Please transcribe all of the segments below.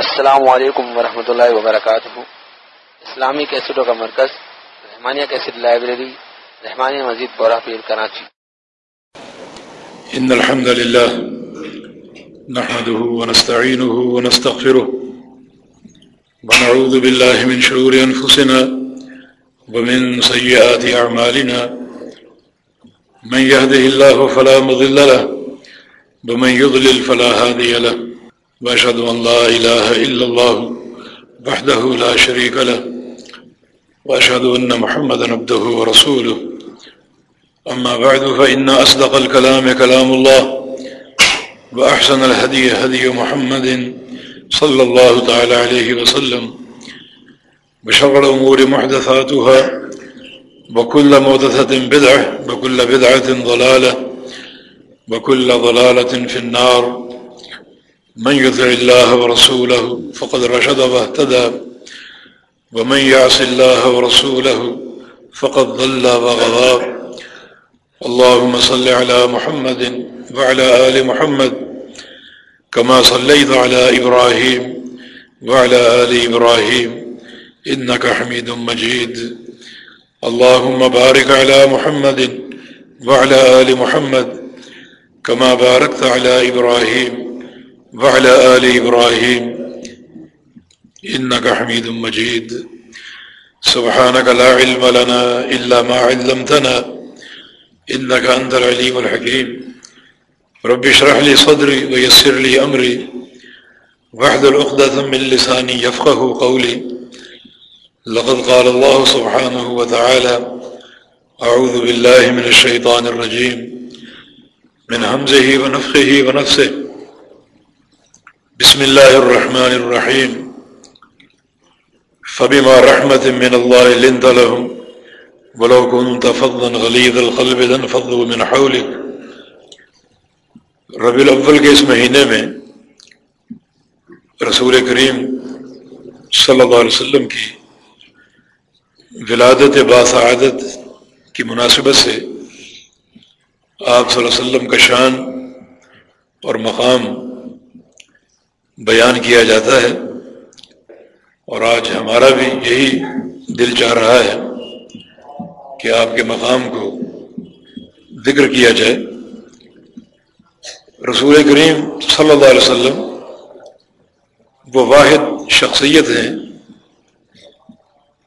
السلام علیکم ورحمۃ اللہ وبرکاتہ۔ اسلامی کیسٹوں کا مرکز، رحمانیہ کیسٹ لائبریری، رحمانیہ مزید بورا پیر کراچی۔ ان الحمد لله نحمده ونستعينه ونستغفره ونعوذ بالله من شرور انفسنا ومن سيئات اعمالنا۔ من يهده الله فلا مضل له، ومن يضلل فلا هادي له۔ وأشهد أن لا إله إلا الله وحده لا شريك له وأشهد أن محمد عبده ورسوله. أما بعد، فإن أصدق الكلام كلام الله وأحسن الهدي هدي محمد صلى الله تعالى عليه وسلم. بشغل الأمور محدثاتها وكل مودثة بدعة وكل بدعة ضلالة وكل ضلالة في النار. من يذع الله ورسوله فقد رشد واهتدى ومن يعص الله ورسوله فقد ضل وغضى اللهم صل على محمد وعلى آل محمد كما صليت على إبراهيم وعلى آل إبراهيم إنك حميد مجيد. اللهم بارك على محمد وعلى آل محمد كما باركت على إبراهيم وعلى آل إبراهيم إنك حميد مجيد. سبحانك لا علم لنا إلا ما علمتنا إنك أنت العليم الحكيم. رب اشرح لي صدري ويسر لي أمري. وحد الأخدة من لساني يفقه قولي. لقد قال الله سبحانه وتعالى أعوذ بالله من الشيطان الرجيم. من همزه ونفخه ونفسه. بسم الله الرحمن الرحيم. فبما رحمة من الله لنت لهم ولو كنت فضلا غليظ القلب لنفضوا من حولك. ربی الاول کے اس مہینے میں رسول کریم صلی اللہ علیہ وسلم کی ولادت باسعادت کی مناسبت سے آپ صلی اللہ علیہ وسلم کا شان اور مقام بیان کیا جاتا ہے اور آج ہمارا بھی یہی دل چاہ رہا ہے کہ آپ کے مقام کو ذکر کیا جائے۔ رسول کریم صلی اللہ علیہ وسلم وہ واحد شخصیت ہیں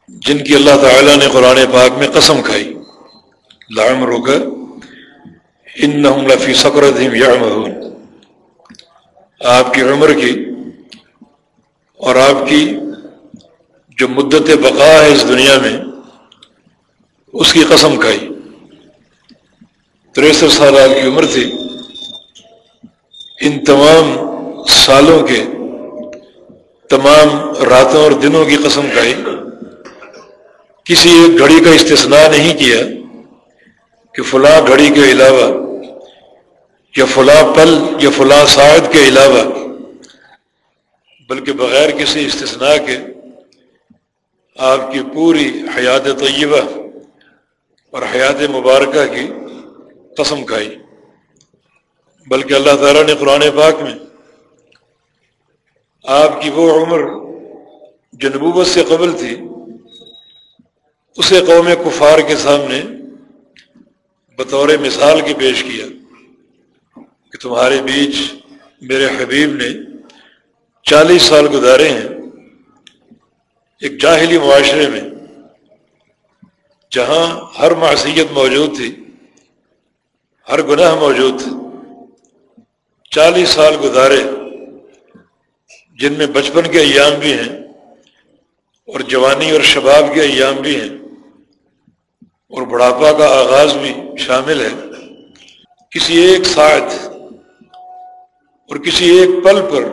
جن کی اللہ تعالیٰ نے قرآن پاک میں قسم کھائی۔ لام رو ان لفی سکرت یا آپ کی عمر کی اور آپ کی جو مدت بقا ہے اس دنیا میں، اس کی قسم کھائی۔ تریسٹھ سال آپ کی عمر تھی۔ ان تمام سالوں کے تمام راتوں اور دنوں کی قسم کھائی۔ کسی ایک گھڑی کا استثناء نہیں کیا کہ فلاں گھڑی کے علاوہ یا فلاں پل یا فلاں ساعد کے علاوہ، بلکہ بغیر کسی استثناء کے، آپ کی پوری حیات طیبہ اور حیات مبارکہ کی قسم کھائی۔ بلکہ اللہ تعالیٰ نے قرآن پاک میں آپ کی وہ عمر جو نبوت سے قبل تھی، اسے قوم کفار کے سامنے بطور مثال کے پیش کیا۔ کہ تمہارے بیچ میرے حبیب نے چالیس سال گزارے ہیں ایک جاہلی معاشرے میں، جہاں ہر معصیت موجود تھی، ہر گناہ موجود تھی چالیس سال گزارے، جن میں بچپن کے ایام بھی ہیں اور جوانی اور شباب کے ایام بھی ہیں اور بڑھاپا کا آغاز بھی شامل ہے۔ کسی ایک ساتھ اور کسی ایک پل پر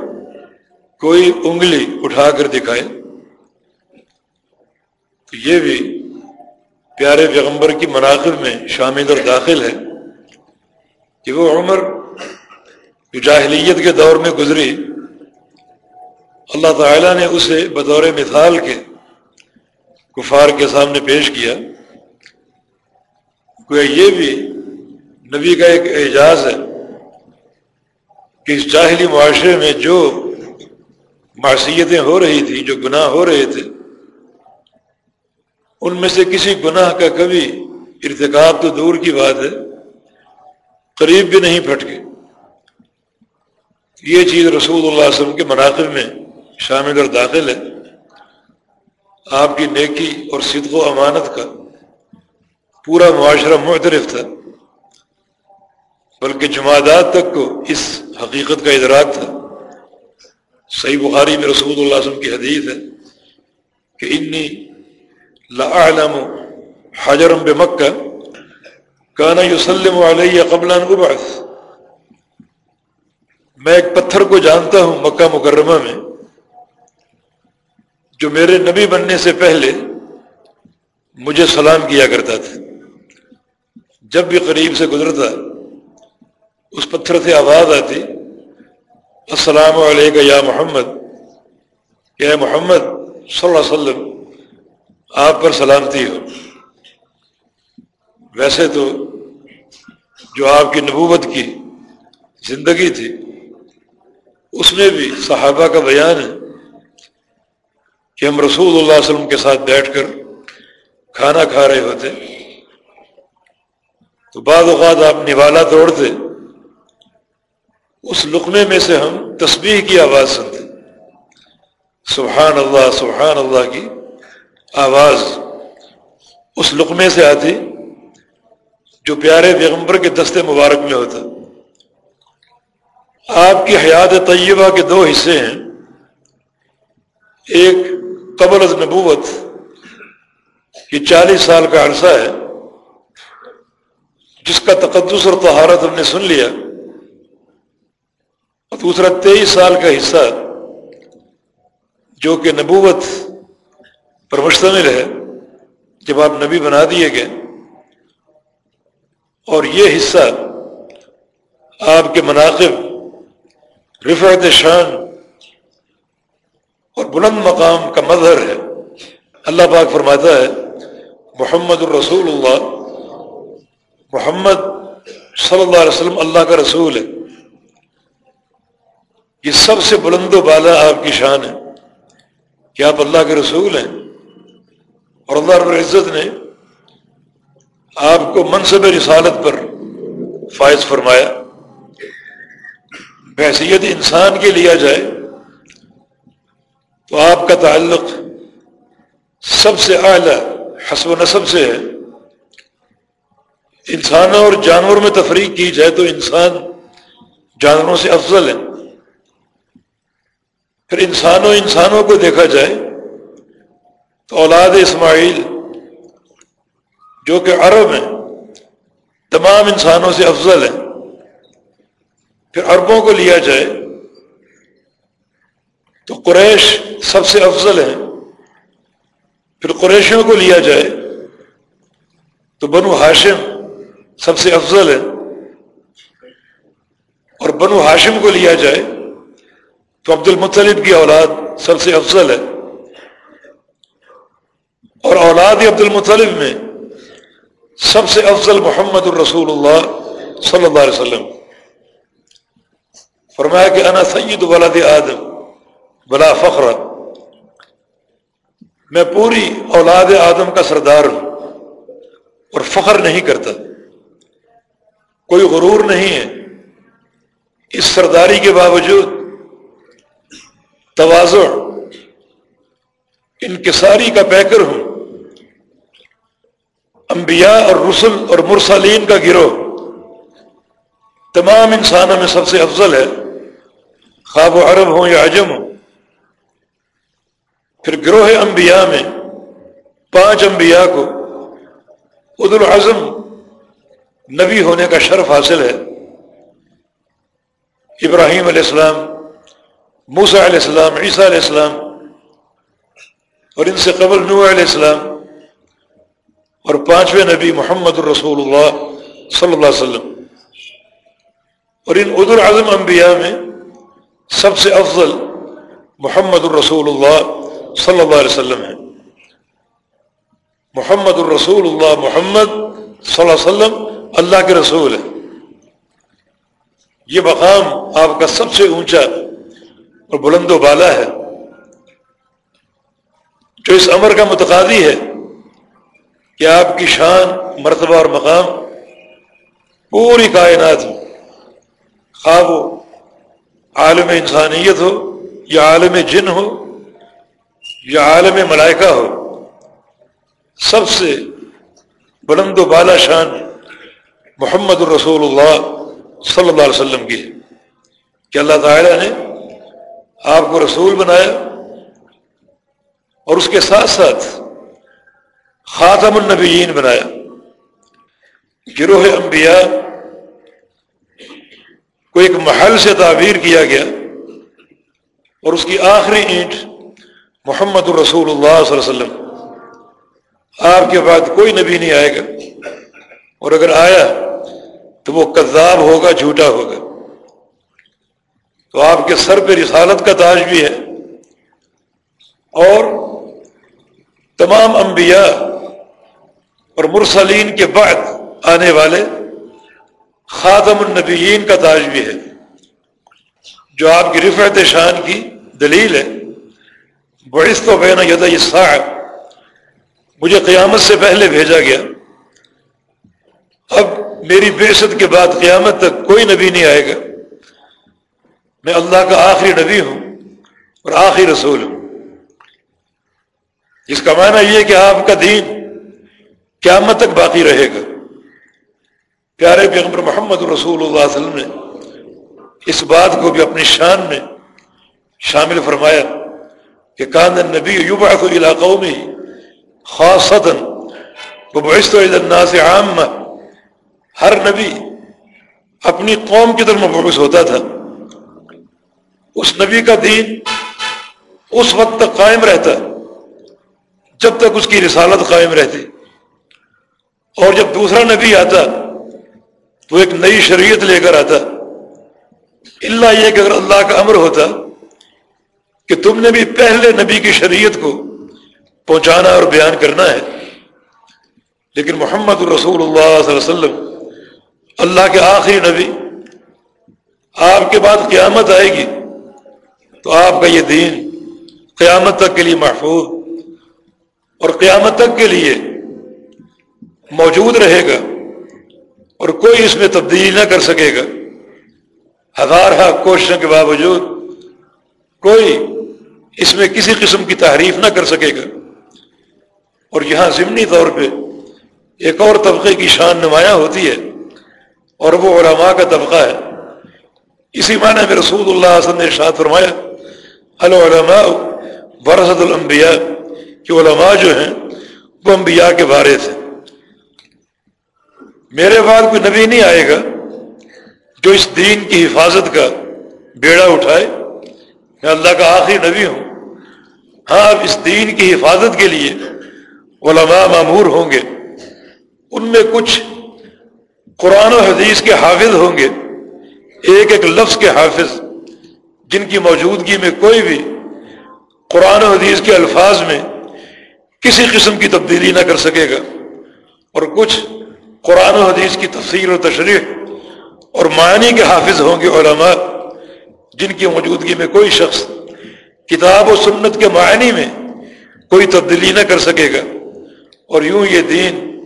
کوئی انگلی اٹھا کر دکھائے، تو یہ بھی پیارے پیغمبر کی مناقب میں شامل اور داخل ہے کہ وہ عمر جو جاہلیت کے دور میں گزری، اللہ تعالیٰ نے اسے بطور مثال کے کفار کے سامنے پیش کیا۔ یہ بھی نبی کا ایک اعجاز ہے۔ کہ اس جاہلی معاشرے میں جو معصیتیں ہو رہی تھیں جو گناہ ہو رہے تھے، ان میں سے کسی گناہ کا کبھی ارتکاب تو دور کی بات ہے، قریب بھی نہیں پھٹ یہ چیز رسول اللہ علیہ وسلم کے مناقب میں شامل اور داخل ہے۔ آپ کی نیکی اور صدق و امانت کا پورا معاشرہ معترف تھا۔ بلکہ جماعتات تک کو اس حقیقت کا ادراک تھا۔ صحیح بخاری میں رسول اللہ علیہ وسلم کی حدیث ہے کہ انی لعلم حجرم بمکہ کانا یسلم علیہ قبل ان ابعث۔ میں ایک پتھر کو جانتا ہوں مکہ مکرمہ میں، جو میرے نبی بننے سے پہلے مجھے سلام کیا کرتا تھا۔ جب بھی قریب سے گزرتا اس پتھر سے آواز آتی، السلام علیکم یا محمد۔ یا محمد، صلی اللہ علیہ وسلم، آپ پر سلامتی ہو۔ ویسے تو جو آپ کی نبوت کی زندگی تھی، اس میں بھی صحابہ کا بیان ہے کہ ہم رسول اللہ علیہ وسلم کے ساتھ بیٹھ کر کھانا کھا رہے ہوتے۔ تو بعض اوقات آپ نوالا توڑتے اس لقمے میں سے ہم تسبیح کی آواز سنتے سبحان اللہ سبحان اللہ کی آواز۔ اس لقمے سے آتی جو پیارے پیغمبر کے دستے مبارک میں ہوتا۔ آپ کی حیات طیبہ کے دو حصے ہیں۔ ایک قبل از نبوت، یہ چالیس سال کا عرصہ ہے۔ جس کا تقدس اور طہارت ہم نے سن لیا۔ اور دوسرا تیئیس سال کا حصہ جو کہ نبوت پر مشتمل ہے، جب آپ نبی بنا دیے گئے، اور یہ حصہ آپ کے مناقب، رفعت شان اور بلند مقام کا مظہر ہے۔ اللہ پاک فرماتا ہے، محمد الرسول اللہ، محمد صلی اللہ علیہ وسلم اللہ کا رسول ہے۔ یہ سب سے بلند و بالا آپ کی شان ہے کہ آپ اللہ کے رسول ہیں اور اللہ رب العزت نے آپ کو منصب رسالت پر فائز فرمایا۔ بحثیت انسان کے لیا جائے تو آپ کا تعلق سب سے اعلیٰ، حسب و نصب سے ہے۔ انسانوں اور جانور میں تفریق کی جائے تو انسان جانوروں سے افضل ہے پھر انسانوں انسانوں کو دیکھا جائے تو اولاد اسماعیل جو کہ عرب ہیں، تمام انسانوں سے افضل ہیں۔ پھر عربوں کو لیا جائے تو قریش سب سے افضل ہیں۔ پھر قریشیوں کو لیا جائے تو بنو ہاشم سب سے افضل ہے اور بنو ہاشم کو لیا جائے تو عبد المطلب کی اولاد سب سے افضل ہے۔ اور اولاد عبد المطلب میں سب سے افضل محمد الرسول اللہ صلی اللہ علیہ وسلم۔ فرمایا کہ انا سید ولاد آدم، بلا فخر۔ میں پوری اولاد آدم کا سردار ہوں اور فخر نہیں کرتا۔ کوئی غرور نہیں ہے۔ اس سرداری کے باوجود توازو انکساری کا پیکر ہوں، انبیاء اور رسل اور مرسلین کا گروہ۔ تمام انسانوں میں سب سے افضل ہے، خواب و عرب ہوں یا عجم ہوں۔ پھر گروہ انبیاء میں پانچ انبیاء کو عد العظم نبی ہونے کا شرف حاصل ہے۔ ابراہیم علیہ السلام موسا علیہ السلام عیسیٰ علیہ السلام اور ان سے قبل نوح علیہ السلام اور پانچویں نبی محمد الرسول اللہ صلی اللہ علیہ وسلم. اور ان عد العظم انبیاء میں سب سے افضل محمد الرسول اللہ صلی اللہ علیہ وسلم. ہے محمد الرسول اللہ محمد صلی اللہ علیہ وسلم اللہ کے رسول ہے یہ مقام آپ کا سب سے اونچا اور بلند و بالا ہے۔ جو اس امر کا متقاضی ہے کہ آپ کی شان، مرتبہ اور مقام پوری کائنات میں خواب ہو، عالم انسانیت ہو، یا عالم جن ہو، یا عالم ملائکہ ہو، سب سے بلند و بالا شان محمد الرسول اللہ صلی اللہ علیہ وسلم کی ہے۔ کہ اللہ تعالی نے آپ کو رسول بنایا اور اس کے ساتھ ساتھ خاتم النبیین بنایا۔ گروہ انبیاء کو ایک محل سے تعبیر کیا گیا اور اس کی آخری اینٹ محمد الرسول اللہ صلی اللہ علیہ وسلم۔ آپ کے بعد کوئی نبی نہیں آئے گا اور اگر آیا تو وہ کذاب ہوگا، جھوٹا ہوگا۔ تو آپ کے سر پہ رسالت کا تاج بھی ہے۔ اور تمام انبیاء اور مرسلین کے بعد آنے والے خاتم النبیین کا تاج بھی ہے۔ جو آپ کی رفعت شان کی دلیل ہے۔ بڑس تو بین ید صاحب مجھے قیامت سے پہلے بھیجا گیا۔ اب میری بےشت کے بعد قیامت تک کوئی نبی نہیں آئے گا۔ میں اللہ کا آخری نبی ہوں اور آخری رسول ہوں۔ اس کا معنی یہ کہ آپ کا دین قیامت تک باقی رہے گا۔ پیارے پیغمبر محمد رسول اللہ علیہ وسلم نے اس بات کو بھی اپنی شان میں شامل فرمایا کہ کان نبی یوبا کو علاقوں میں ہی خاصتاً الناس عام ہر نبی اپنی قوم کی طرف مبعوث ہوتا تھا۔ اس نبی کا دین اس وقت تک قائم رہتا جب تک اس کی رسالت قائم رہتی۔ اور جب دوسرا نبی آتا، تو ایک نئی شریعت لے کر آتا۔ اللہ یہ کہ اگر اللہ کا امر ہوتا کہ تم نے بھی پہلے نبی کی شریعت کو پہنچانا اور بیان کرنا ہے، لیکن محمد الرسول اللہ صلی اللہ علیہ وسلم، اللہ کے آخری نبی، آپ کے بعد قیامت آئے گی۔ تو آپ کا یہ دین قیامت تک کے لیے محفوظ اور قیامت تک کے لیے موجود رہے گا اور کوئی اس میں تبدیلی نہ کر سکے گا۔ ہزار ہا کوششوں کے باوجود کوئی اس میں کسی قسم کی تحریف نہ کر سکے گا۔ اور یہاں ضمنی طور پہ ایک اور طبقے کی شان نمایاں ہوتی ہے اور وہ علماء کا طبقہ ہے۔ اسی معنی میں رسول اللہ وسلم نے ارشاد فرمایا العلماء برسد الانبیاء کہ علماء جو ہیں، وہ انبیاء کے بارے تھے میرے بعد کوئی نبی نہیں آئے گا جو اس دین کی حفاظت کا بیڑا اٹھائے، میں اللہ کا آخری نبی ہوں۔ ہاں اب اس دین کی حفاظت کے لیے علماء معمور ہوں گے۔ ان میں کچھ قرآن و حدیث کے حافظ ہوں گے، ایک ایک لفظ کے حافظ۔ جن کی موجودگی میں کوئی بھی قرآن و حدیث کے الفاظ میں کسی قسم کی تبدیلی نہ کر سکے گا۔ اور کچھ قرآن و حدیث کی تفصیل و تشریح اور معنی کے حافظ ہوں گے علماء، جن کی موجودگی میں کوئی شخص کتاب و سنت کے معنی میں کوئی تبدیلی نہ کر سکے گا۔ اور یوں یہ دین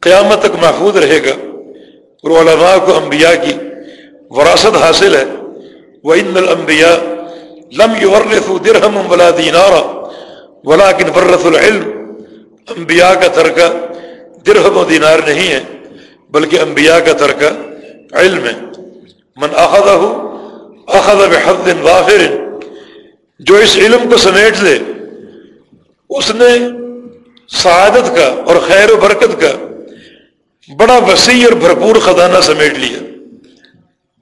قیامت تک محفوظ رہے گا۔ اور علماء کو انبیاء کی وراثت حاصل ہے۔ وہ ان المبیا لم درہم ولا دینارا ولاکن ورث العلم انبیاء کا ترکہ درہم و دینار نہیں ہے، بلکہ انبیاء کا ترکہ علم ہے۔ من اخذہ اخذ بحد وافر جو اس علم کو سمیٹ لے، اس نے سعادت کا اور خیر و برکت کا بڑا وسیع اور بھرپور خزانہ سمیٹ لیا۔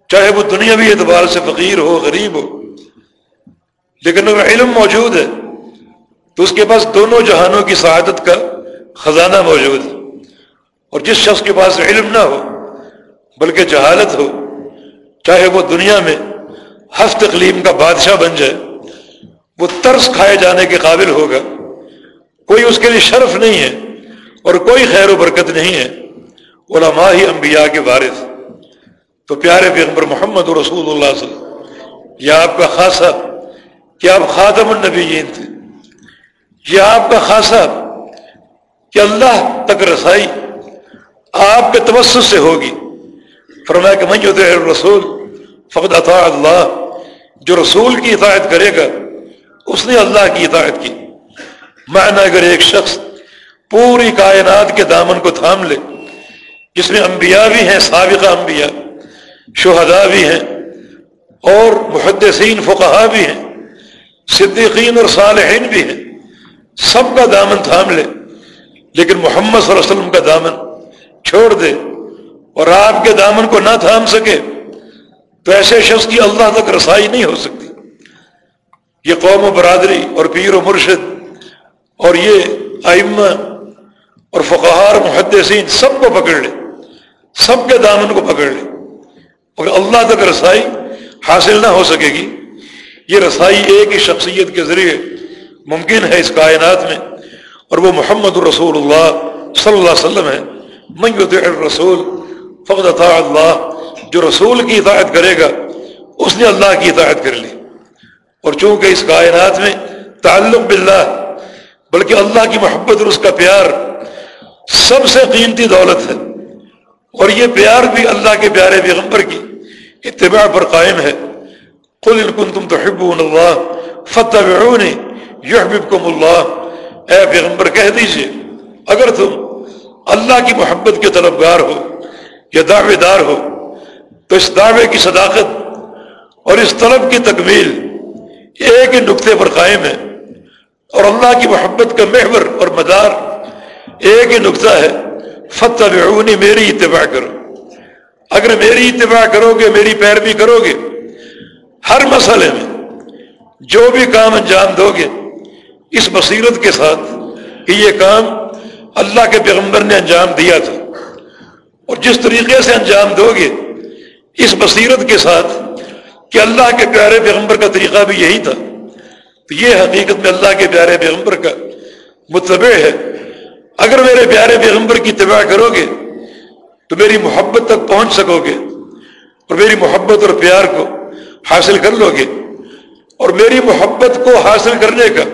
چاہے وہ دنیاوی اعتبار سے فقیر ہو، غریب ہو، لیکن اگر علم موجود ہے، تو اس کے پاس دونوں جہانوں کی سعادت کا خزانہ موجود ہے۔ اور جس شخص کے پاس علم نہ ہو، بلکہ جہالت ہو، چاہے وہ دنیا میں ہفت اقلیم کا بادشاہ بن جائے، وہ ترس کھائے جانے کے قابل ہوگا۔ کوئی اس کے لیے شرف نہیں ہے اور کوئی خیر و برکت نہیں ہے۔ علماء ہی انبیاء کے وارث۔ تو پیارے پیغمبر محمد رسول اللہ صلی اللہ یہ آپ کا خاصہ کہ آپ خاتم النبیین تھے۔ یہ آپ کا خاصا کہ اللہ تک رسائی آپ کے توسط سے ہوگی۔ فرمایا کہ میں جو رسول فقد عطا اللہ، جو رسول کی اطاعت کرے گا، اس نے اللہ کی اطاعت کی۔ معنی اگر ایک شخص پوری کائنات کے دامن کو تھام لے، جس میں انبیاء بھی ہیں، سابقہ انبیاء شہداء بھی ہیں اور محدثین فقہا بھی ہیں، صدیقین اور صالحین بھی ہیں۔ سب کا دامن تھام لے، لیکن محمد صلی اللہ علیہ وسلم کا دامن چھوڑ دے اور آپ کے دامن کو نہ تھام سکے تو ایسے شخص کی اللہ تک رسائی نہیں ہو سکتی۔ یہ قوم و برادری اور پیر و مرشد اور یہ ائمہ اور فقہار محدثین سب کو پکڑ لے، سب کے دامن کو پکڑ لے۔ اور اللہ تک رسائی حاصل نہ ہو سکے گی۔ یہ رسائی ایک ہی شخصیت کے ذریعے ممکن ہے اس کائنات میں۔ اور وہ محمد الرسول اللہ صلی اللہ علیہ وسلم ہے۔ میں رسول فقط اللہ۔ جو رسول کی اطاعت کرے گا، اس نے اللہ کی اطاعت کر لی۔ اور چونکہ اس کائنات میں تعلق باللہ، بلکہ اللہ کی محبت اور اس کا پیار سب سے قیمتی دولت ہے۔ اور یہ پیار بھی اللہ کے پیارے پیغمبر کی اتباع پر قائم ہے۔ قل ان کنتم تحبون اللہ فتح یحببکم اللہ اے پیغمبر کہہ دیجیے، اگر تم اللہ کی محبت کے طلبگار ہو یا دعوے دار ہو، تو اس دعوے کی صداقت اور اس طلب کی تکمیل ایک ہی نقطے پر قائم ہے۔ اور اللہ کی محبت کا محور اور مدار ایک ہی نقطہ ہے۔ فتح میری اتباع کرو۔ اگر میری اتباع کرو گے، میری پیروی کرو گے، ہر مسئلے میں جو بھی کام انجام دو گے، اس بصیرت کے ساتھ کہ یہ کام اللہ کے پیغمبر نے انجام دیا تھا۔ اور جس طریقے سے انجام دو گے، اس بصیرت کے ساتھ کہ اللہ کے پیارے پیغمبر کا طریقہ بھی یہی تھا۔ تو یہ حقیقت میں اللہ کے پیارے پیغمبر کا متبع ہے۔ اگر میرے پیارے پیغمبر کی اتباع کرو گے تو میری محبت تک پہنچ سکو گے اور میری محبت اور پیار کو حاصل کر لو گے اور میری محبت کو حاصل کرنے کا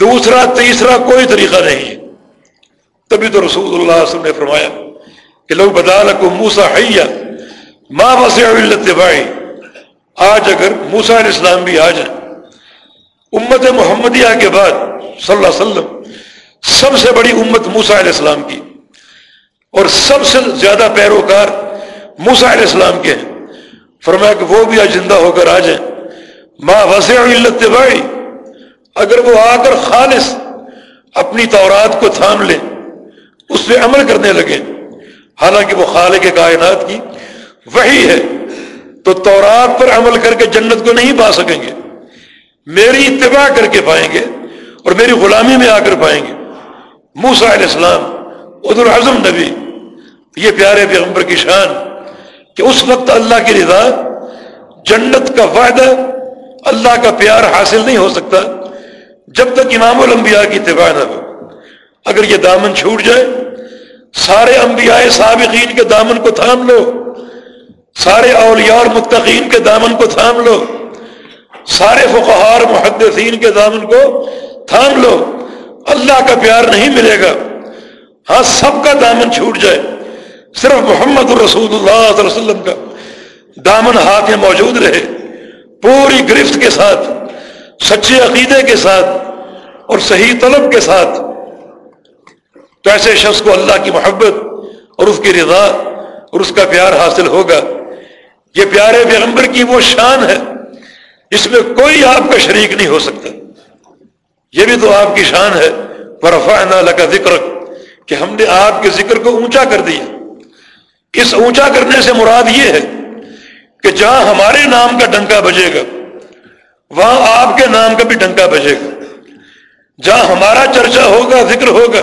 دوسرا تیسرا کوئی طریقہ نہیں ہے۔ تبھی تو رسول اللہ علیہ وسلم نے فرمایا کہ لوگ بدال کو موسا حیا ماں بس بھائی آج اگر موسا علیہ السلام بھی آ جائیں، امت محمدیہ کے بعد صلی اللہ علیہ وسلم، سب سے بڑی امت موسا علیہ السلام کی۔ اور سب سے زیادہ پیروکار موسا علیہ السلام کے ہیں۔ فرمایا کہ وہ بھی آج زندہ ہو کر آ جائیں ماں وسیع بھائی اگر وہ آ کر خالص اپنی تورات کو تھام لیں اس پہ عمل کرنے لگے، حالانکہ وہ خالق کائنات کی وہی ہے، تو تورات پر عمل کر کے جنت کو نہیں پا سکیں گے۔ میری اتباع کر کے پائیں گے اور میری غلامی میں آ کر پائیں گے۔ موسا علیہ السلام عد العظم نبی۔ یہ پیارے پیغمبر کی شان کہ اس وقت اللہ کی رضا، جنت کا وعدہ اللہ کا پیار حاصل نہیں ہو سکتا جب تک امام الانبیاء کی اتباع نہ ہو۔ اگر یہ دامن چھوٹ جائے، سارے انبیاء سابقین کے دامن کو تھام لو، سارے اولیاء اور متقین کے دامن کو تھام لو، سارے فقہار محدثین کے دامن کو تھام لو، اللہ کا پیار نہیں ملے گا۔ ہاں سب کا دامن چھوٹ جائے۔ صرف محمد الرسول اللہ صلی اللہ علیہ وسلم کا دامن ہاتھ میں موجود رہے۔ پوری گرفت کے ساتھ، سچے عقیدے کے ساتھ اور صحیح طلب کے ساتھ۔ تو ایسے شخص کو اللہ کی محبت اور اس کی رضا اور اس کا پیار حاصل ہوگا۔ یہ پیارے پیغمبر کی وہ شان ہے اس میں کوئی آپ کا شریک نہیں ہو سکتا۔ یہ بھی تو آپ کی شان ہے۔ برفا کا ذکر کہ ہم نے آپ کے ذکر کو اونچا کر دیا۔ اس اونچا کرنے سے مراد یہ ہے کہ جہاں ہمارے نام کا ڈنکا بجے گا، وہاں آپ کے نام کا بھی ڈنکا بجے گا۔ جہاں ہمارا چرچا ہوگا، ذکر ہوگا،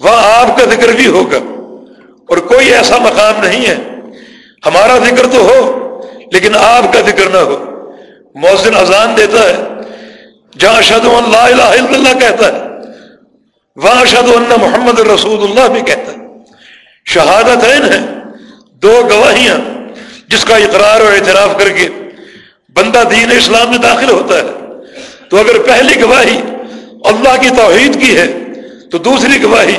وہاں آپ کا ذکر بھی ہوگا۔ اور کوئی ایسا مقام نہیں ہے۔ ہمارا ذکر تو ہو، لیکن آپ کا ذکر نہ ہو۔ محسن اذان دیتا ہے، جہاں اشد اللہ الہ الا اللہ کہتا ہے۔ وہاں اللہ محمد رسول اللہ بھی کہتا ہے۔ شہادت ہے، دو گواہیاں جس کا اقرار و اعتراف کر کے بندہ دین اسلام میں داخل ہوتا ہے۔ تو اگر پہلی گواہی اللہ کی توحید کی ہے، تو دوسری گواہی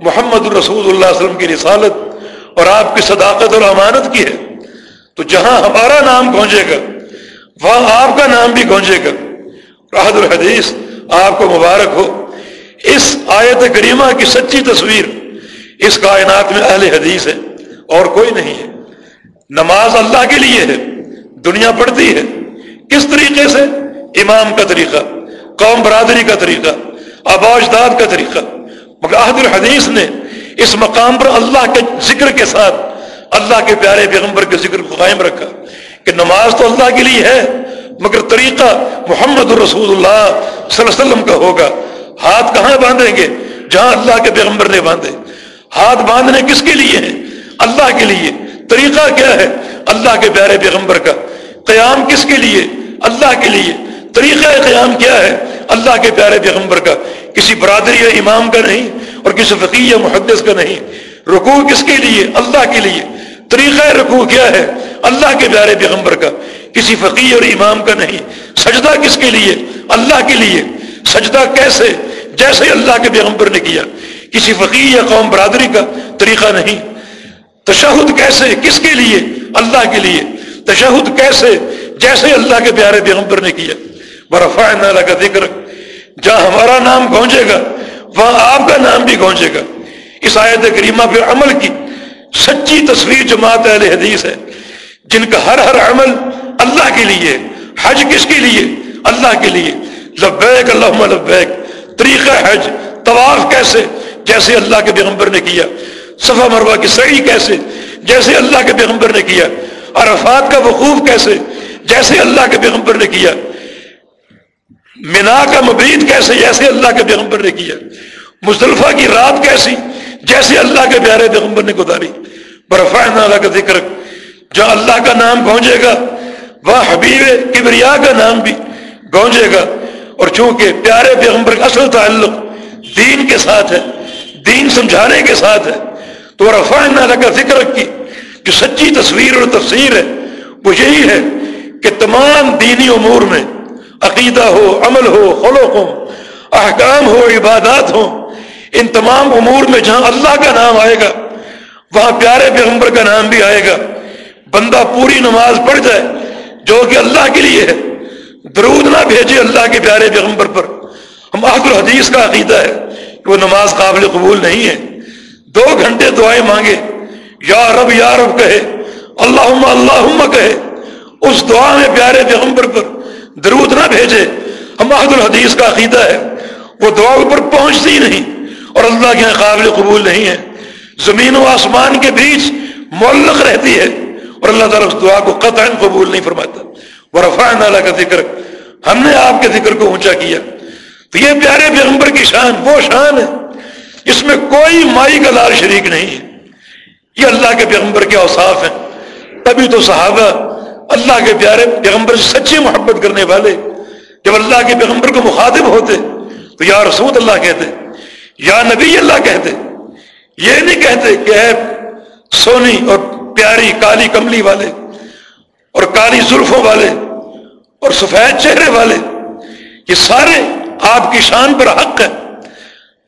محمد الرسول اللہ علیہ وسلم کی رسالت اور آپ کی صداقت اور امانت کی ہے۔ تو جہاں ہمارا نام گونجے گا، وہاں آپ کا نام بھی گونجے گا۔ راحت الحدیث آپ کو مبارک ہو۔ اس آیت کریمہ کی سچی تصویر اس کائنات میں اہل حدیث ہے اور کوئی نہیں ہے۔ نماز اللہ کے لیے ہے، دنیا پڑھتی ہے۔ کس طریقے سے؟ امام کا طریقہ، قوم برادری کا طریقہ، آبا اجداد کا طریقہ۔ مگر عہد الحدیث نے اس مقام پر اللہ کے ذکر کے ساتھ، اللہ کے پیارے پیغمبر کے ذکر کو قائم رکھا کہ نماز تو اللہ کے لیے ہے، مگر طریقہ محمد الرسول اللہ صلی اللہ علیہ وسلم کا ہوگا۔ ہاتھ کہاں باندھیں گے؟ جہاں اللہ کے پیغمبر نے باندھے۔ ہاتھ باندھنے کس کے لیے ہیں؟ اللہ کے لیے۔ طریقہ کیا ہے؟ اللہ کے پیارے پیغمبر کا۔ قیام کس کے لیے؟ اللہ کے لیے۔ طریقہ قیام کیا ہے؟ اللہ کے پیارے پیغمبر کا۔ کسی برادری یا امام کا نہیں اور کسی فقی یا محدث کا نہیں۔ رکوع کس کے لیے؟ اللہ کے لیے۔ طریقہ رکوع کیا ہے؟ اللہ کے پیارے پیغمبر کا۔ کسی فقی اور امام کا نہیں۔ سجدہ کس کے لیے؟ اللہ کے لیے۔ سجدہ کیسے؟ جیسے اللہ کے پیغمبر نے کیا۔ کسی فقی یا قوم برادری کا طریقہ نہیں۔ تشہد کیسے؟ کس کے لیے؟ اللہ کے لیے۔ تشہد کیسے؟ جیسے اللہ کے پیارے پیغمبر نے کیا۔ برفا اللہ کا ذکر جہاں ہمارا نام گونجے گا، وہاں آپ کا نام بھی گونجے گا۔ اس آیت کریمہ پہ عمل کی۔ سچی تصویر جماعت اہل حدیث ہے۔ جن کا ہر ہر عمل اللہ کے لیے حج کس کے لیے؟ اللہ کے لیے۔ لبیک اللہ لبیک۔ طریقہ حج، طواف کیسے؟ جیسے اللہ کے پیغمبر نے کیا۔ صفا مروا کی صحیح کیسے؟ جیسے اللہ کے پیغمبر نے کیا۔ عرفات کا وقوف کیسے؟ جیسے اللہ کے پیغمبر نے کیا۔ مینا کا مبید کیسے؟ جیسے اللہ کے پیغمبر نے کیا۔ مصطلفہ کی رات کیسی؟ جیسے اللہ کے پیارے پیغمبر نے گزاری۔ برفا اللہ کا ذکر جہاں اللہ کا نام پہنچے گا وہ حبیب کبریا کا نام بھی گونجے گا۔ اور چونکہ پیارے پیغمبر کا اصل تعلق دین کے ساتھ ہے، دین سمجھانے کے ساتھ ہے، تو رفا اللہ کا ذکر کی جو سچی تصویر اور تفسیر ہے، وہ یہی ہے کہ تمام دینی امور میں عقیدہ ہو، عمل ہو خلوق ہو احکام ہو، عبادات ہو ان تمام امور میں جہاں اللہ کا نام آئے گا، وہاں پیارے پیغمبر کا نام بھی آئے گا۔ بندہ پوری نماز پڑھ جائے، جو کہ اللہ کے لیے ہے درود نہ بھیجے اللہ کے پیارے پیغمبر پر۔ ہم آخر الحدیث کا عقیدہ ہے کہ وہ نماز قابل قبول نہیں ہے۔ دو گھنٹے دعائیں مانگے۔ یا رب یا رب کہے۔ اللہ اللہ کہے۔ اس دعا میں پیارے پیغمبر پر درود نہ بھیجے۔ ہم عہد الحدیث کا عقیدہ ہے۔ وہ دعا اوپر پہنچتی نہیں اور اللہ کے یہاں قابل قبول نہیں ہے۔ زمین و آسمان کے بیچ معلق رہتی ہے اور اللہ تعالیٰ اس دعا کو قطع قبول نہیں فرماتا۔ وہ رفا اللہ کا ذکر ہم نے آپ کے ذکر کو اونچا کیا۔ تو یہ پیارے پیغمبر کی شان، وہ شان ہے۔ اس میں کوئی مائی کا لال شریک نہیں ہے۔ یہ اللہ کے پیغمبر کے اوصاف ہیں۔ تبھی تو صحابہ اللہ کے پیارے پیغمبر سے سچی محبت کرنے والے جب اللہ کے پیغمبر کو مخاطب ہوتے، تو یا رسول اللہ کہتے، یا نبی اللہ کہتے۔ یہ نہیں کہتے کہ اے سونی اور پیاری کالی کملی والے اور کالی زلفوں والے اور سفید چہرے والے۔ یہ سارے آپ کی شان پر حق ہے۔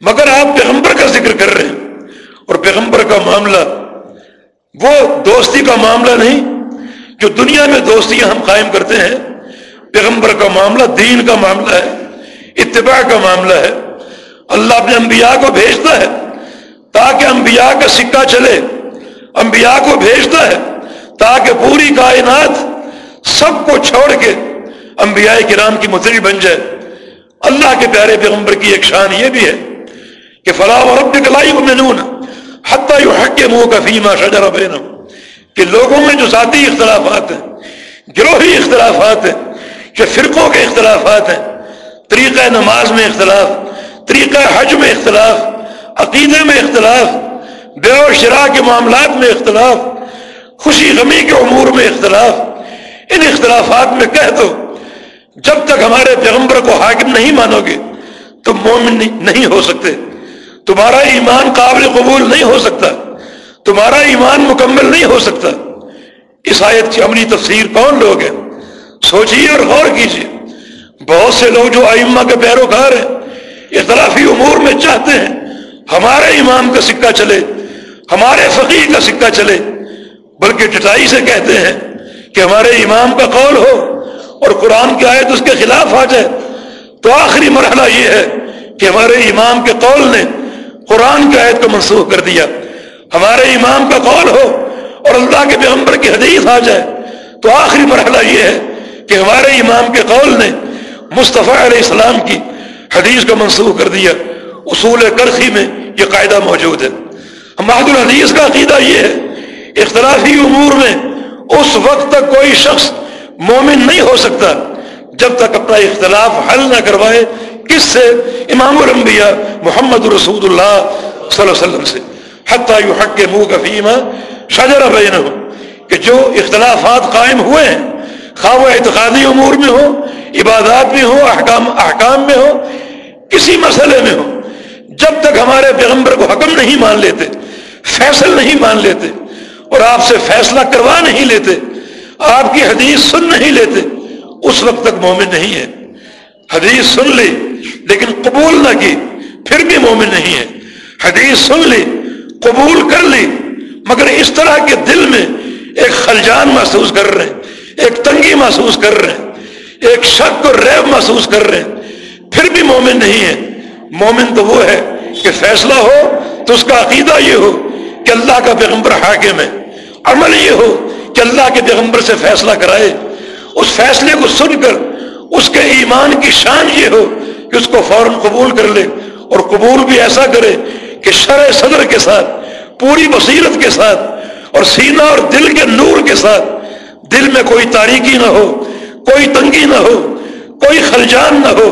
مگر آپ پیغمبر کا ذکر کر رہے ہیں۔ اور پیغمبر کا معاملہ وہ دوستی کا معاملہ نہیں جو دنیا میں دوستیاں ہم قائم کرتے ہیں۔ پیغمبر کا معاملہ دین کا معاملہ ہے، اتباع کا معاملہ ہے۔ اللہ اپنے انبیاء کو بھیجتا ہے تاکہ انبیاء کا سکہ چلے۔ انبیاء کو بھیجتا ہے تاکہ پوری کائنات سب کو چھوڑ کے انبیاء کرام کی متری بن جائے۔ اللہ کے پیارے پیغمبر کی ایک شان یہ بھی ہے کہ فلاح و رب کلائی حتیٰ حق کے منہ کا فیما شجر بینم کہ لوگوں میں جو ذاتی اختلافات ہیں، گروہی اختلافات ہیں کہ فرقوں کے اختلافات ہیں، طریقہ نماز میں اختلاف، طریقہ حج میں اختلاف، عقیدے میں اختلاف، بے و شراء کے معاملات میں اختلاف، خوشی غمی کے امور میں اختلاف، ان اختلافات میں کہہ دو جب تک ہمارے پیغمبر کو حاکم نہیں مانو گے، تو مومن نہیں ہو سکتے۔ تمہارا ایمان قابل قبول نہیں ہو سکتا۔ تمہارا ایمان مکمل نہیں ہو سکتا۔ اس آیت کی عملی تفسیر کون لوگ ہیں؟ سوچیے اور غور کیجیے۔ بہت سے لوگ جو آئمہ کے پیروکار ہیں، اختلافی امور میں چاہتے ہیں، ہمارے امام کا سکہ چلے، ہمارے فقیر کا سکہ چلے، بلکہ ٹٹائی سے کہتے ہیں کہ ہمارے امام کا قول ہو۔ اور قرآن کی آیت اس کے خلاف آ جائے تو آخری مرحلہ یہ ہے کہ ہمارے امام کے قول نے قرآن کی آیت کو منسوخ کر دیا۔ ہمارے امام کا قول ہو اور اللہ کے پیغمبر کی حدیث آ جائے تو آخری مرحلہ یہ ہے کہ ہمارے امام کے قول نے مصطفیٰ علیہ السلام کی حدیث کو منسوخ کر دیا۔ اصول کرخی میں یہ قاعدہ موجود ہے۔ محد الحدیث کا عقیدہ یہ ہے، اختلافی امور میں اس وقت تک کوئی شخص مومن نہیں ہو سکتا جب تک اپنا اختلاف حل نہ کروائے کس سے؟ امام الانبیاء محمد رسول اللہ صلی اللہ علیہ وسلم سے۔ حتیٰ یو حق کے منہ کا فیمہ شجر بین کہ جو اختلافات قائم ہوئے ہیں، خواہ وہ اعتقادی امور میں ہو عبادات میں ہو احکام احکام میں ہو کسی مسئلے میں ہو جب تک ہمارے پیغمبر کو حکم نہیں مان لیتے، فیصل نہیں مان لیتے، اور آپ سے فیصلہ کروا نہیں لیتے آپ کی حدیث سن نہیں لیتے۔ اس وقت تک مومن نہیں ہے۔ حدیث سن لی، لیکن قبول نہ کی، پھر بھی مومن نہیں ہے۔ حدیث سن لی، قبول کر لی، مگر اس طرح کے دل میں ایک خلجان محسوس کر رہے ہیں، ایک تنگی محسوس کر رہے ہیں، ایک شک اور ریب محسوس کر رہے ہیں۔ پھر بھی مومن نہیں ہے۔ مومن تو وہ ہے کہ فیصلہ ہو تو اس کا عقیدہ یہ ہو کہ اللہ کا پیغمبر حاکم ہے، عمل یہ ہو کہ اللہ کے پیغمبر سے فیصلہ کرائے۔ اس فیصلے کو سن کر اس کے ایمان کی شان یہ ہو کہ اس کو فوراً قبول کر لے اور قبول بھی ایسا کرے کہ شرع صدر کے ساتھ، پوری بصیرت کے ساتھ اور سینہ اور دل کے نور کے ساتھ دل میں کوئی تاریکی نہ ہو، کوئی تنگی نہ ہو، کوئی خلجان نہ ہو،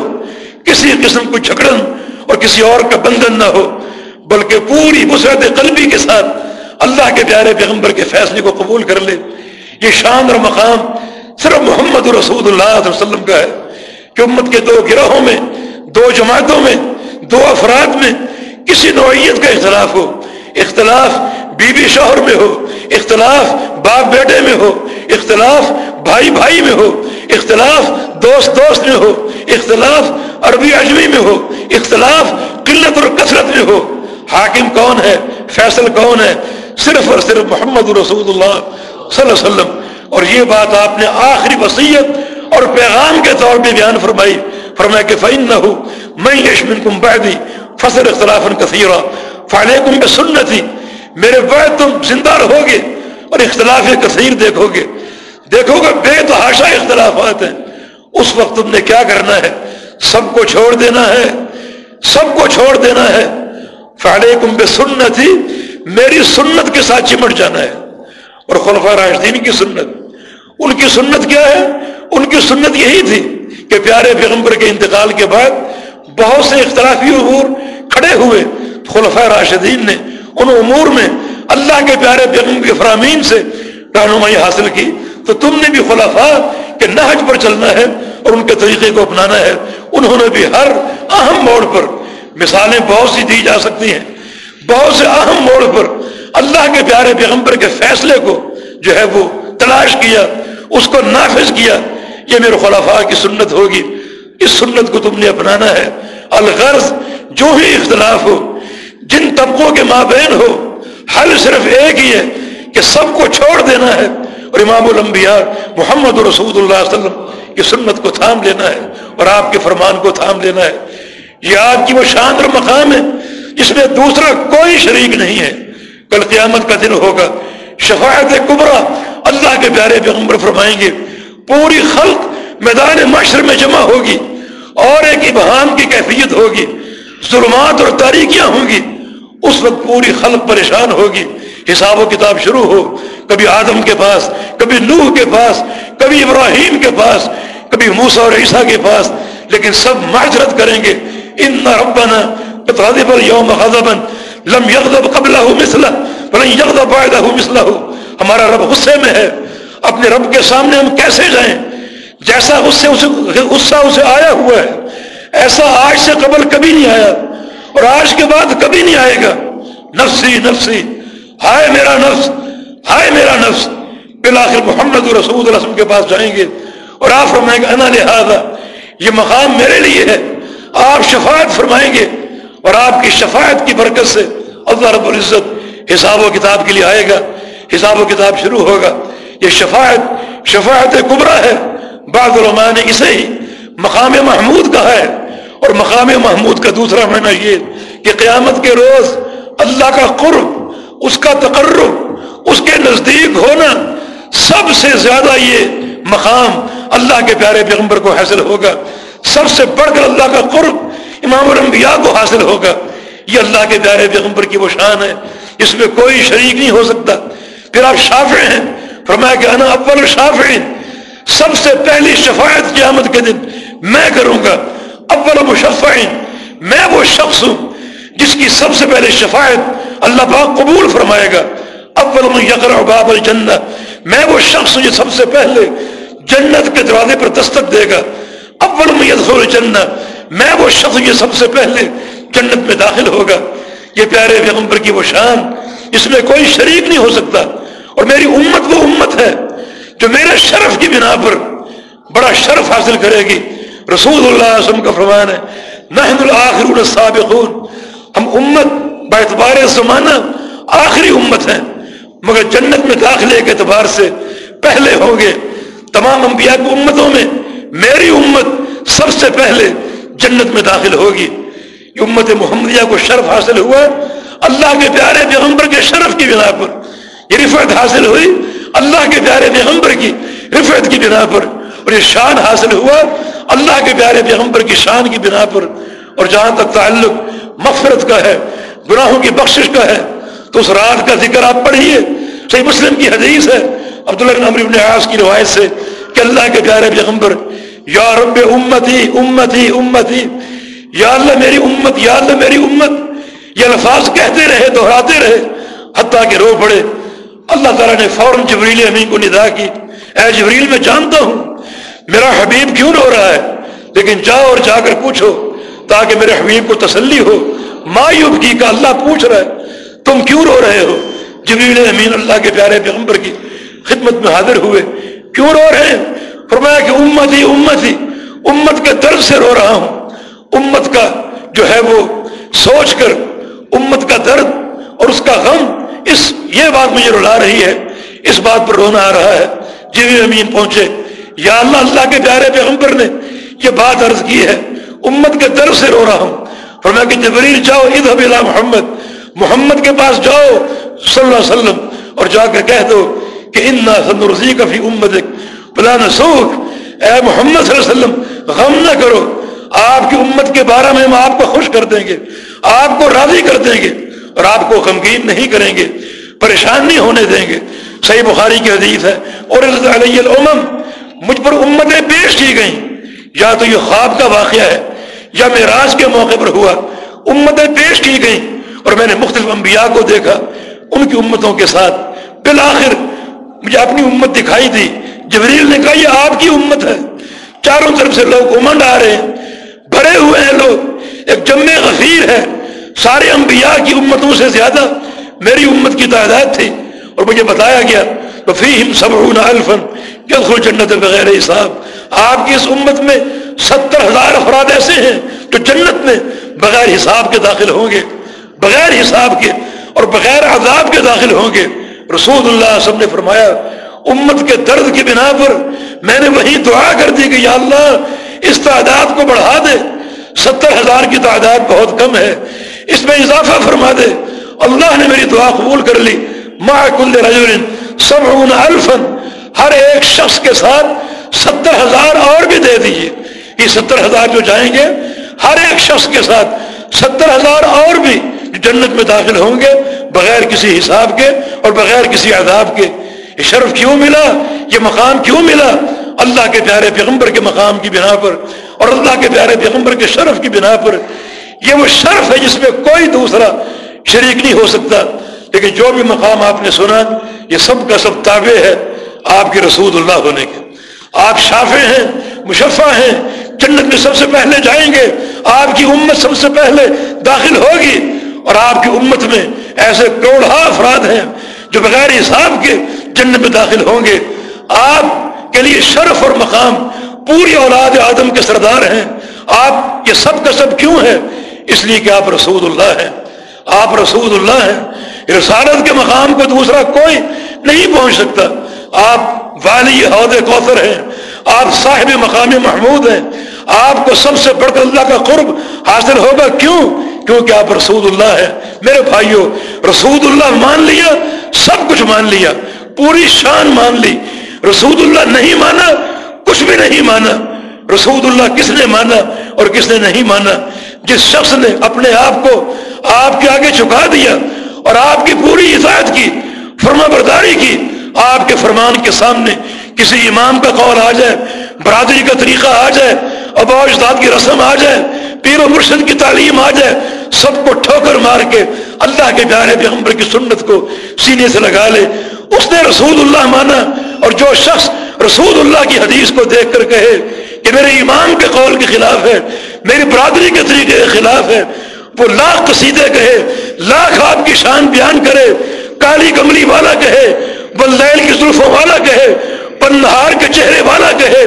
کسی قسم کو جھگڑن اور کسی اور کا بندھن نہ ہو، بلکہ پوری بسرت قلبی کے ساتھ اللہ کے پیارے پیغمبر کے فیصلے کو قبول کر لے۔ یہ شان اور مقام صرف محمد رسول اللہ صلی اللہ علیہ وسلم کا ہے کہ امت کے دو گروہوں میں، دو جماعتوں میں، دو افراد میں کسی نوعیت کا اختلاف ہو۔ اختلاف بیوی بی شوہر میں ہو، اختلاف باپ بیٹے میں ہو، اختلاف بھائی بھائی میں ہو، اختلاف دوست دوست میں ہو، اختلاف عربی اجمی میں ہو، اختلاف قلت اور کثرت میں ہو۔ حاکم کون ہے؟ فیصل کون ہے؟ صرف اور صرف محمد رسول اللہ صلی اللہ علیہ وسلم۔ اور یہ بات آپ نے آخری وسیعت اور پیغام کے طور پہ بیان فرمائی۔ فرمایا کہ فعن نہ ہو میں یشمن کم بیدی فصل اختلاف کثیرہ فالے کم بے سنتی میرے بعد تم زندہ رہو گے اور اختلاف کثیر دیکھو گے دیکھو گے بے تحاشا اختلافات ہیں۔ اس وقت تم نے کیا کرنا ہے؟ سب کو چھوڑ دینا ہے۔ سب کو چھوڑ دینا ہے۔ فالے کم بے سنتی میری سنت کے ساتھ چمٹ جانا ہے۔ اور خلفہ راشدین کی سنت۔ ان کی سنت کیا ہے؟ ان کی سنت یہی تھی کہ پیارے پیغمبر کے انتقال کے بعد بہت سے اختلافی امور کھڑے ہوئے۔ خلفۂ راشدین نے ان امور میں اللہ کے پیارے پیغمبر کے فرامین سے رہنمائی حاصل کی۔ تو تم نے بھی خلفاء کے نہج پر چلنا ہے اور ان کے طریقے کو اپنانا ہے۔ انہوں نے بھی ہر اہم موڑ پر مثالیں بہت سی دی جا سکتی ہیں۔ بہت سے اہم موڑ پر اللہ کے پیارے پیغمبر کے فیصلے کو جو ہے وہ تلاش کیا، اس کو نافذ کیا، یہ میرے خلافہ کی سنت ہوگی۔ اس سنت کو تم نے اپنانا ہے۔ الغرض جو ہی اختلاف ہو، جن طبقوں کے مابین ہو، حل صرف ایک ہی ہے کہ سب کو چھوڑ دینا ہے۔ اور امام الانبیاء محمد رسول اللہ علیہ وسلم کی سنت کو تھام لینا ہے اور آپ کے فرمان کو تھام لینا ہے۔ یہ آپ کی وہ شاندر مقام ہے جس میں دوسرا کوئی شریک نہیں ہے۔ کل قیامت کا دن ہوگا۔ شفاعت کبرا، اللہ کے پیارے پیغمبر فرمائیں گے، پوری خلق میدان معاشر میں جمع ہوگی اور ایک ابہام کی کیفیت ہوگی، ظلمات اور تاریکیاں ہوں گی، اس وقت پوری خلق پریشان ہوگی۔ حساب و کتاب شروع ہو، کبھی آدم کے پاس، کبھی نوح کے پاس، کبھی ابراہیم کے پاس، کبھی موسا اور عیسیٰ کے پاس۔ لیکن سب معذرت کریں گے، ان ربنا یوم غضبا لم یغضب قبلہ مثلہ ولن یغضب بعدہ مثلہ ہمارا رب غصے میں ہے۔ اپنے رب کے سامنے ہم کیسے جائیں جیسا غصے غصہ اسے آیا ہوا ہے، ایسا آج سے قبل کبھی نہیں آیا، اور آج کے بعد کبھی نہیں آئے گا۔ نفسی نفسی، ہائے میرا نفس، ہائے میرا نفس۔ بالآخر محمد رسول اللہ کے پاس جائیں گے، اور آپ فرمائیں گے، انا لہذا، یہ مقام میرے لیے ہے۔ آپ شفاعت فرمائیں گے۔ اور آپ کی شفاعت کی برکت سے اللہ رب العزت حساب و کتاب کے لیے آئے گا، حساب و کتاب شروع ہوگا۔ یہ شفاعت شفاعت کبرا ہے۔ بعض علماء نے اسے ہی مقام محمود کہا ہے۔ اور مقام محمود کا دوسرا معنی یہ کہ قیامت کے روز اللہ کا قرب، اس کا تقرب، اس کے نزدیک ہونا سب سے زیادہ یہ مقام اللہ کے پیارے پیغمبر کو حاصل ہوگا۔ سب سے بڑھ کر اللہ کا قرب امام الانبیاء کو حاصل ہوگا۔ یہ اللہ کے پیارے پیغمبر کی وہ شان ہے۔ اس میں کوئی شریک نہیں ہو سکتا۔ پھر آپ شافع ہیں۔ فرمایا کہ انا اول شافع سب سے پہلی شفاعت قیامت کے دن میں کروں گا۔ اول مشفع میں وہ شخص ہوں جس کی سب سے پہلے شفاعت اللہ پاک قبول فرمائے گا۔ اول یقرا باب الجنہ۔ میں وہ شخص ہوں جو سب سے پہلے جنت کے دروازے پر دستک دے گا۔ اول یدخل الجنہ۔ میں وہ شخص یہ سب سے پہلے جنت میں داخل ہوگا، یہ پیارے پیغمبر کی وہ شان، اس میں کوئی شریک نہیں ہو سکتا۔ اور میری امت وہ امت ہے جو میرے شرف کی بنا پر بڑا شرف حاصل کرے گی۔ رسول اللہ علیہ وسلم کا فرمان ہے، نحن الاخر السابقون۔ ہم امت باعتبار زمانہ آخری امت ہیں، مگر جنت میں داخلے کے اعتبار سے پہلے ہوں گے۔ تمام انبیاء کی امتوں میں میری امت سب سے پہلے جنت میں داخل ہوگی۔ یہ امت محمدیہ کو شرف حاصل ہوا۔ اللہ کے پیارے پیغمبر کے شرف کی بنا پر یہ رفعت حاصل ہوئی۔ اللہ کے پیارے پیغمبر کی رفعت کی بنا پر اور یہ شان حاصل ہوا۔ اللہ کے پیارے پیغمبر کی شان کی بنا پر۔ اور جہاں تک تعلق مغفرت کا ہے، گناہوں کی بخشش کا ہے، تو اس رات کا ذکر آپ پڑھیے۔ صحیح مسلم کی حدیث ہے، عبداللہ بن عمر بن عاص کی روایت سے کہ اللہ کے پیارے پیغمبر یا رب امتی امتی امتی یا اللہ میری امت یا اللہ میری امت یہ الفاظ کہتے رہے دہراتے رہے حتیٰ کہ رو پڑے اللہ تعالیٰ نے فوراً جبریل امین کو ندا کی اے جبریل میں جانتا ہوں میرا حبیب کیوں رو رہا ہے لیکن جاؤ اور جا کر پوچھو تاکہ میرے حبیب کو تسلی ہو مایوب کی کا اللہ پوچھ رہا ہے تم کیوں رو رہے ہو جبریل امین اللہ کے پیارے پیغمبر کی خدمت میں حاضر ہوئے. کیوں رو رہے ہیں؟ فرمایا کہ امت ہی امت ہی، امت کے درد سے رو رہا ہوں۔ امت کا جو ہے وہ سوچ کر امت کا درد اور اس کا غم، اس، یہ بات مجھے رلا رہی ہے۔ اس بات پر رونا آ رہا ہے۔ جی امین پہنچے۔ یا اللہ اللہ کے پیارے پیغمبر نے یہ بات عرض کی ہے۔ امت کے درد سے رو رہا ہوں۔ اور میں کہ جبریل جاؤ عید حب اللہ محمد۔ محمد کے پاس جاؤ، صلی اللہ علیہ وسلم۔ اور جا کر کہہ دو کہ ان رضی کا فی امت بلا نسوخ اے محمد صلی اللہ علیہ وسلم، غم نہ کرو۔ آپ کی امت کے بارے میں ہم آپ کو خوش کر دیں گے، آپ کو راضی کر دیں گے اور آپ کو غمگین نہیں کریں گے، پریشان نہیں ہونے دیں گے۔ صحیح بخاری کی حدیث ہے اور علیہ الامم مجھ پر امتیں پیش کی گئیں۔ یا تو یہ خواب کا واقعہ ہے، یا معراج کے موقع پر ہوا۔ امتیں پیش کی گئیں اور میں نے مختلف انبیاء کو دیکھا، ان کی امتوں کے ساتھ۔ بالآخر مجھے اپنی امت دکھائی دی۔ جبریل نے کہا، یہ آپ کی امت ہے۔ چاروں طرف سے لوگ امنڈ آ رہے ہیں۔ بھرے ہوئے ہیں لوگ۔ ایک جمع غفیر ہے۔ سارے انبیاء کی امتوں سے زیادہ میری امت کی تعداد تھی۔ اور مجھے بتایا گیا الفن جنت بغیر حساب۔ آپ کی اس امت میں ستر ہزار افراد ایسے ہیں جو جنت میں بغیر حساب کے داخل ہوں گے۔ بغیر حساب کے اور بغیر عذاب کے داخل ہوں گے۔ رسول اللہ سب نے فرمایا امت کے درد کی بنا پر میں نے وہی دعا کر دی کہ یا اللہ اس تعداد کو بڑھا دے۔ ستر ہزار کی تعداد بہت کم ہے۔ اس میں اضافہ فرما دے۔ اللہ نے میری دعا قبول کر لی۔ ما کل رجل سبعون الفن ہر ایک شخص کے ساتھ ستر ہزار اور بھی دے دیجیے یہ ستر ہزار جو جائیں گے، ہر ایک شخص کے ساتھ ستر ہزار اور بھی جنت میں داخل ہوں گے، بغیر کسی حساب کے اور بغیر کسی عذاب کے۔ یہ شرف کیوں ملا؟ یہ مقام کیوں ملا؟ اللہ کے پیارے پیغمبر کے مقام کی بنا پر اور اللہ کے پیارے پیغمبر کے شرف کی بنا پر یہ وہ شرف ہے جس میں کوئی دوسرا شریک نہیں ہو سکتا۔ لیکن جو بھی مقام آپ نے سنا، یہ سب کا سب تابع ہے آپ کے رسول اللہ ہونے کے۔ آپ شافے ہیں، مشفع ہیں، جنت میں سب سے پہلے جائیں گے۔ آپ کی امت سب سے پہلے داخل ہوگی۔ اور آپ کی امت میں ایسے کروڑہ افراد ہیں جو بغیر حساب کے جنت میں داخل ہوں گے۔ آپ کے لیے شرف اور مقام پوری اولاد آدم کے سردار ہیں۔ آپ یہ سب کا سب کیوں ہے اس لیے کہ آپ رسول اللہ ہیں۔ آپ رسول اللہ ہیں۔ رسالت کے مقام کو دوسرا کوئی نہیں پہنچ سکتا۔ آپ والی عہد کوثر ہیں۔ آپ صاحب مقام محمود ہیں۔ آپ کو سب سے بڑھ کر اللہ کا قرب حاصل ہوگا۔ کیوں؟ کیونکہ آپ رسول اللہ ہیں۔ میرے بھائیوں رسول اللہ مان لیا، سب کچھ مان لیا۔ پوری شان مان لی۔ رسول اللہ نہیں مانا، کچھ بھی نہیں مانا۔ رسول اللہ کس نے مانا اور کس نے نہیں مانا؟ جس شخص نے اپنے آپ کو آپ کے آگے چکا دیا اور آپ کی پوری ہدایت کی، فرما برداری کی، آپ کے فرمان کے سامنے کسی امام کا قول آ جائے، برادری کا طریقہ آ جائے ابا اجداد کی رسم آ جائے، پیر و مرشد کی تعلیم آ جائے، سب کو ٹھوکر مار کے اللہ کے پیارے پیغمبر کی سنت کو سینے سے لگا لے۔ اس نے رسول اللہ مانا اور جو شخص رسول اللہ کی حدیث کو دیکھ کر کہے کہ میرے امام کے قول کے خلاف ہے، میری برادری کے طریقے کے خلاف ہے، وہ لاکھ قصیدے کہے، لاکھ آپ کی شان بیان کرے، کالی کملی والا کہے بلیل کی زلفوں والا کہے، پنہار کے چہرے والا کہے،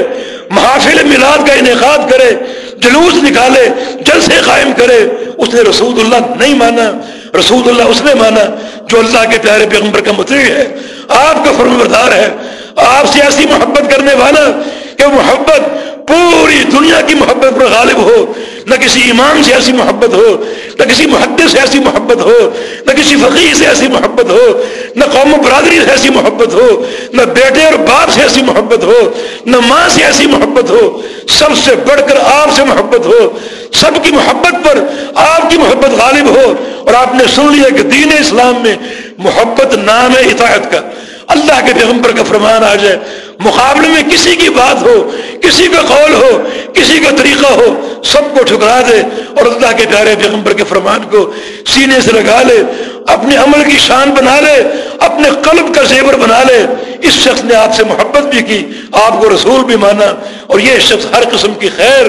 محافل میلاد کا انعقاد کرے۔ جلوس نکالے، جلسے قائم کرے، اس نے رسول اللہ نہیں مانا۔ رسول اللہ اس نے مانا، جو اللہ کے پیارے پیغمبر کا متری ہے، آپ کا فرمبردار ہے۔ آپ سے ایسی محبت کرنے والا کہ محبت پوری دنیا کی محبت پر غالب ہو۔ نہ کسی امام سے ایسی محبت ہو، نہ کسی محدث سے ایسی محبت ہو، نہ کسی فقیر سے ایسی محبت ہو، نہ قوم و برادری سے ایسی محبت ہو، نہ بیٹے اور باپ سے ایسی محبت ہو، نہ ماں سے ایسی محبت ہو۔ سب سے بڑھ کر آپ سے محبت ہو۔ سب کی محبت پر آپ کی محبت غالب ہو۔ اور آپ نے سن لیا کہ دین اسلام میں محبت نام ہے اطاعت کا۔ اللہ کے پیغمبر کا فرمان آ جائے، مقابلے میں کسی کی بات ہو، کسی کا قول ہو، کسی کا طریقہ ہو، سب کو ٹھکرا دے اور اللہ کے پیارے پیغمبر کے فرمان کو سینے سے لگا لے، اپنے عمل کی شان بنا لے، اپنے قلب کا زیور بنا لے۔ اس شخص نے آپ سے محبت بھی کی، آپ کو رسول بھی مانا اور یہ شخص ہر قسم کی خیر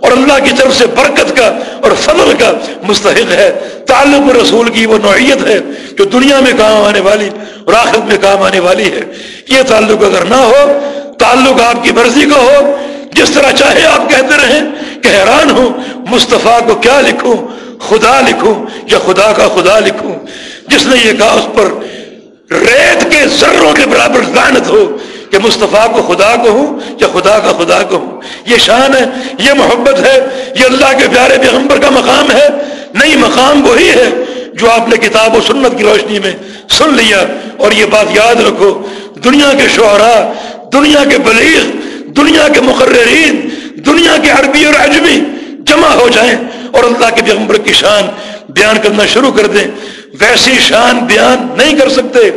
اور اللہ کی طرف سے برکت کا اور فضل کا مستحق ہے۔ تعلق رسول کی وہ نوعیت ہے جو دنیا میں کام آنے والی اور آخرت میں کام آنے والی ہے۔ یہ تعلق اگر نہ ہو، تعلق آپ کی مرضی کا ہو، جس طرح چاہے آپ کہتے رہیں کہ حیران ہوں، مصطفیٰ کو کیا لکھوں؟ خدا لکھوں یا خدا کا خدا لکھوں؟ جس نے یہ کہا اس پر ریت کے ذروں کے برابر لعنت ہو کہ مصطفیٰ کو خدا کو یا خدا کا خدا کو ہوں یہ شان ہے، یہ محبت ہے، یہ اللہ کے پیارے پیغمبر کا مقام ہے۔ نہیں مقام وہی ہے جو آپ نے کتاب و سنت کی روشنی میں سن لیا۔ اور یہ بات یاد رکھو، دنیا کے شعراء، دنیا کے بلیغ، دنیا کے مقررین، دنیا کے عربی اور عجمی جمع ہو جائیں۔ اور اللہ کے پیغمبر کی شان بیان کرنا شروع کر دیں۔ ویسی شان بیان نہیں کر سکتے،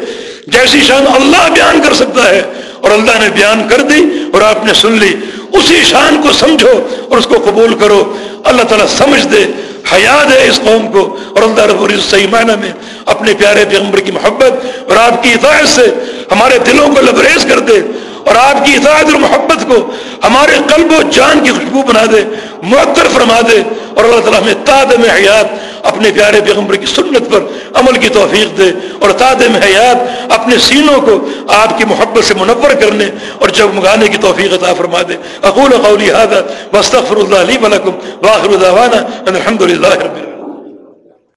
جیسی شان اللہ بیان کر سکتا ہے۔ اور اللہ نے بیان کر دی اور آپ نے سن لی۔ اسی شان کو سمجھو اور اس کو قبول کرو۔ اللہ تعالیٰ سمجھ دے، حیا دے اس قوم کو۔ اور اللہ رب العزت صحیح معنی میں اپنے پیارے پیغمبر کی محبت اور آپ کی اطاعت سے ہمارے دلوں کو لبریز کر دے۔ اور آپ کی اطاعت اور محبت کو ہمارے قلب و جان کی خوشبو بنا دے، معطر فرما دے اور اللہ تعالیٰ ہمیں تادم حیات اپنے پیارے پیغمبر کی سنت پر عمل کی توفیق دے اور تادم حیات اپنے سینوں کو آپ کی محبت سے منور کرنے اور جب مگانے کی توفیق عطا فرما دے۔ اقول قولی هذا واستغفر الله لي ولكم واخر دعوانا الحمد لله رب العالمين۔